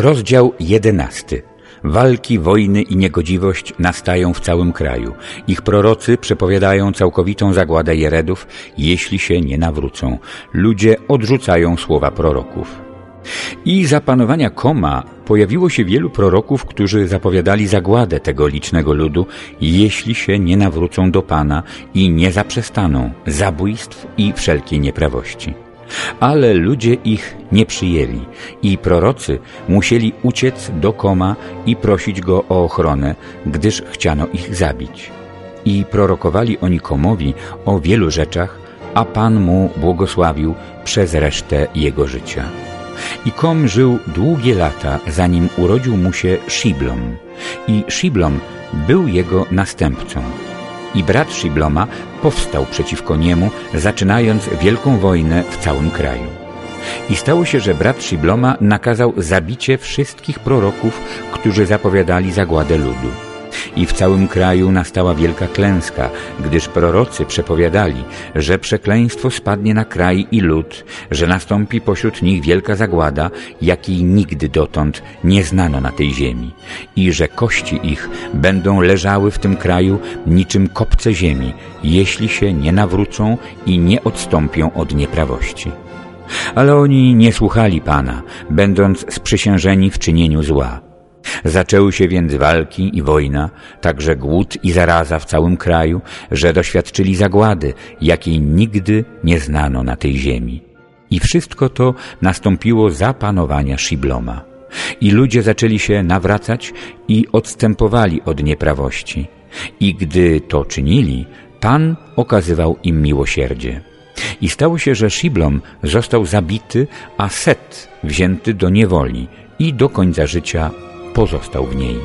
Rozdział jedenasty. Walki, wojny i niegodziwość nastają w całym kraju. Ich prorocy przepowiadają całkowitą zagładę Jeredów, jeśli się nie nawrócą. Ludzie odrzucają słowa proroków. I za panowania Koma pojawiło się wielu proroków, którzy zapowiadali zagładę tego licznego ludu, jeśli się nie nawrócą do Pana i nie zaprzestaną zabójstw i wszelkiej nieprawości. Ale ludzie ich nie przyjęli i prorocy musieli uciec do Koma i prosić go o ochronę, gdyż chciano ich zabić. I prorokowali oni Komowi o wielu rzeczach, a Pan mu błogosławił przez resztę jego życia. I Kom żył długie lata, zanim urodził mu się Shiblom. I Shiblom był jego następcą. I brat Shibloma powstał przeciwko niemu, zaczynając wielką wojnę w całym kraju. I stało się, że brat Shibloma nakazał zabicie wszystkich proroków, którzy zapowiadali zagładę ludu. I w całym kraju nastała wielka klęska, gdyż prorocy przepowiadali, że przekleństwo spadnie na kraj i lud, że nastąpi pośród nich wielka zagłada, jakiej nigdy dotąd nie znano na tej ziemi i że kości ich będą leżały w tym kraju niczym kopce ziemi, jeśli się nie nawrócą i nie odstąpią od nieprawości. Ale oni nie słuchali Pana, będąc sprzysiężeni w czynieniu zła. Zaczęły się więc walki i wojna, także głód i zaraza w całym kraju, że doświadczyli zagłady, jakiej nigdy nie znano na tej ziemi. I wszystko to nastąpiło za panowania Shibloma. I ludzie zaczęli się nawracać i odstępowali od nieprawości. I gdy to czynili, Pan okazywał im miłosierdzie. I stało się, że Shiblom został zabity, a Set wzięty do niewoli i do końca życia pozostał w niej.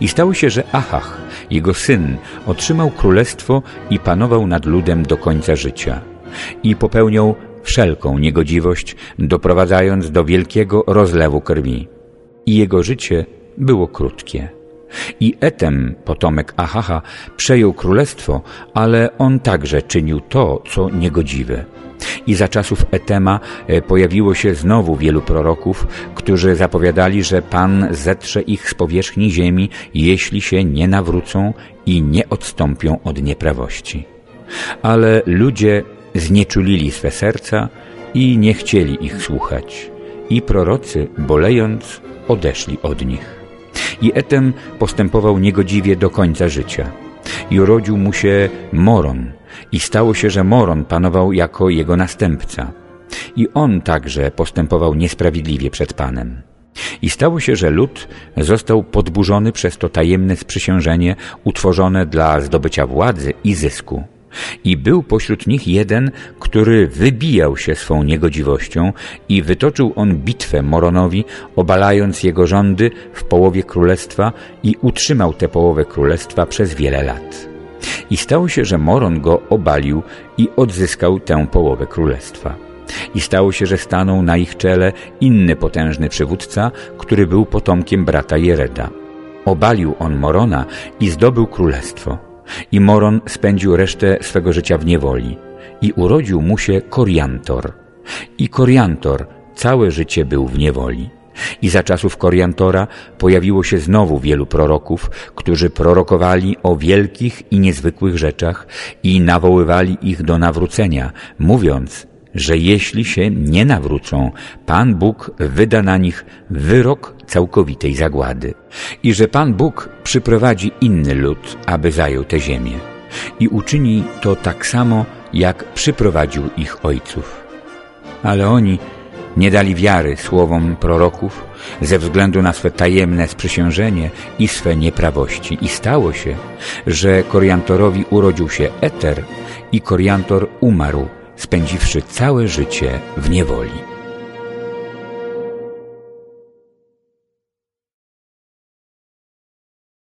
I stało się, że Achach, jego syn, otrzymał królestwo i panował nad ludem do końca życia. I popełniał wszelką niegodziwość, doprowadzając do wielkiego rozlewu krwi. I jego życie było krótkie. I Etem, potomek Achacha, przejął królestwo, ale on także czynił to, co niegodziwe. I za czasów Etema e, pojawiło się znowu wielu proroków, którzy zapowiadali, że Pan zetrze ich z powierzchni ziemi, jeśli się nie nawrócą i nie odstąpią od nieprawości. Ale ludzie znieczulili swe serca i nie chcieli ich słuchać. I prorocy, bolejąc, odeszli od nich. I Etem postępował niegodziwie do końca życia. I urodził mu się Moron, i stało się, że Moron panował jako jego następca. I on także postępował niesprawiedliwie przed Panem. I stało się, że lud został podburzony przez to tajemne sprzysiężenie utworzone dla zdobycia władzy i zysku. I był pośród nich jeden, który wybijał się swą niegodziwością i wytoczył on bitwę Moronowi, obalając jego rządy w połowie królestwa i utrzymał tę połowę królestwa przez wiele lat. I stało się, że Moron go obalił i odzyskał tę połowę królestwa. I stało się, że stanął na ich czele inny potężny przywódca, który był potomkiem brata Jereda. Obalił on Morona i zdobył królestwo. I Moron spędził resztę swego życia w niewoli. I urodził mu się Koriantor. I Koriantor całe życie był w niewoli. I za czasów Koriantora pojawiło się znowu wielu proroków, którzy prorokowali o wielkich i niezwykłych rzeczach i nawoływali ich do nawrócenia, mówiąc, że jeśli się nie nawrócą, Pan Bóg wyda na nich wyrok całkowitej zagłady i że Pan Bóg przyprowadzi inny lud, aby zajął tę ziemię i uczyni to tak samo, jak przyprowadził ich ojców. Ale oni nie dali wiary słowom proroków ze względu na swe tajemne sprzysiężenie i swe nieprawości. I stało się, że Koriantorowi urodził się Eter i Koriantor umarł, spędziwszy całe życie w niewoli.